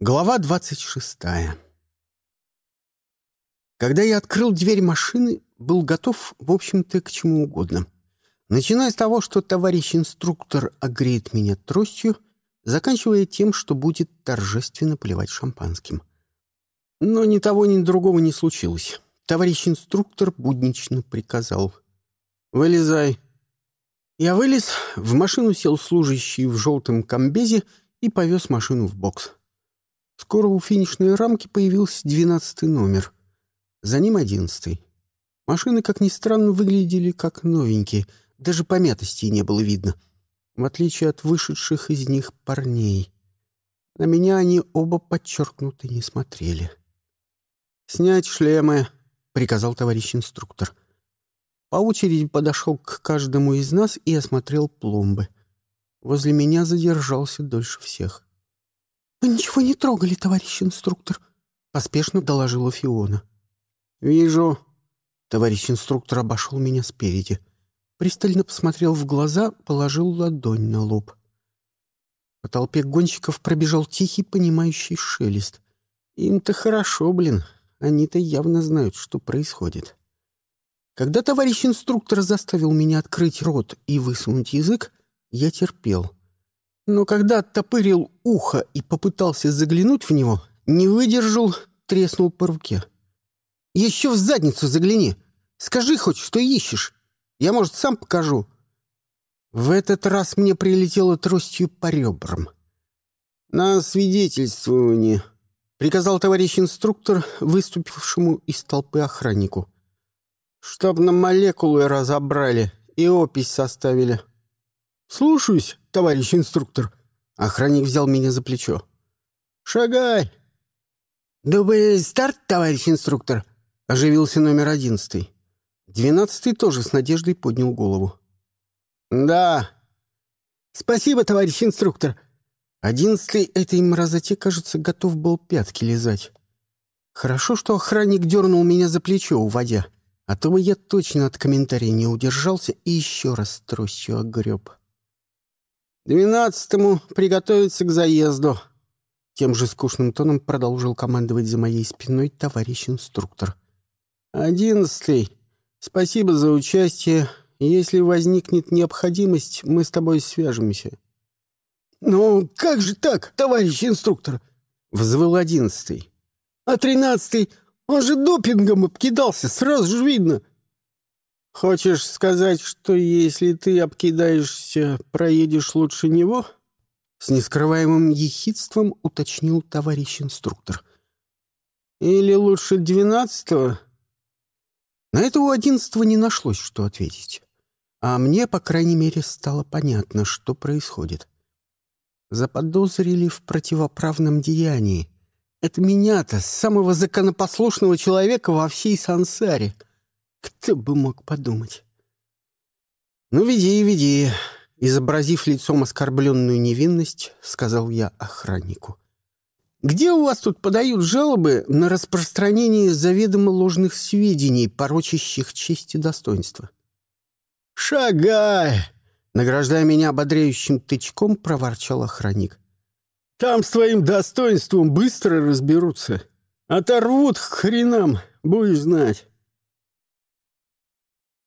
Глава двадцать шестая. Когда я открыл дверь машины, был готов, в общем-то, к чему угодно. Начиная с того, что товарищ инструктор огреет меня тростью, заканчивая тем, что будет торжественно поливать шампанским. Но ни того, ни другого не случилось. Товарищ инструктор буднично приказал. «Вылезай». Я вылез, в машину сел служащий в желтом комбезе и повез машину в бокс. Скоро у финишной рамки появился двенадцатый номер. За ним одиннадцатый. Машины, как ни странно, выглядели как новенькие. Даже помятости не было видно. В отличие от вышедших из них парней. На меня они оба подчеркнуто не смотрели. «Снять шлемы», — приказал товарищ инструктор. По очереди подошел к каждому из нас и осмотрел пломбы. Возле меня задержался дольше всех. «Вы ничего не трогали, товарищ инструктор», — поспешно доложила Фиона. «Вижу». Товарищ инструктор обошел меня спереди. Пристально посмотрел в глаза, положил ладонь на лоб. По толпе гонщиков пробежал тихий, понимающий шелест. Им-то хорошо, блин. Они-то явно знают, что происходит. Когда товарищ инструктор заставил меня открыть рот и высунуть язык, я терпел — но когда оттопырил ухо и попытался заглянуть в него, не выдержал, треснул по руке. «Еще в задницу загляни! Скажи хоть, что ищешь! Я, может, сам покажу!» В этот раз мне прилетело тростью по ребрам. «На свидетельствование», — приказал товарищ инструктор, выступившему из толпы охраннику. «Чтоб на молекулы разобрали и опись составили». «Слушаюсь, товарищ инструктор». Охранник взял меня за плечо. «Шагай!» «Дубль старт, товарищ инструктор!» — оживился номер одиннадцатый. Двенадцатый тоже с надеждой поднял голову. «Да!» «Спасибо, товарищ инструктор!» Одиннадцатый этой мразоте, кажется, готов был пятки лизать. Хорошо, что охранник дернул меня за плечо, уводя, а то бы я точно от комментария не удержался и еще раз тростью огреб. «Двенадцатому приготовиться к заезду», — тем же скучным тоном продолжил командовать за моей спиной товарищ инструктор. «Одиннадцатый, спасибо за участие. Если возникнет необходимость, мы с тобой свяжемся». «Ну, как же так, товарищ инструктор?» — взвыл одиннадцатый. «А тринадцатый, он же допингом обкидался, сразу же видно». «Хочешь сказать, что если ты обкидаешься, проедешь лучше него?» С нескрываемым ехидством уточнил товарищ инструктор. «Или лучше двенадцатого?» На это у одиннадцатого не нашлось, что ответить. А мне, по крайней мере, стало понятно, что происходит. Заподозрили в противоправном деянии. Это меня-то, самого законопослушного человека во всей сансаре — кто бы мог подумать? «Ну, веди, веди», — изобразив лицом оскорбленную невинность, сказал я охраннику. «Где у вас тут подают жалобы на распространение заведомо ложных сведений, порочащих честь и достоинство?» «Шагай!» — награждая меня ободряющим тычком, проворчал охранник. «Там с твоим достоинством быстро разберутся. Оторвут к хренам, будешь знать».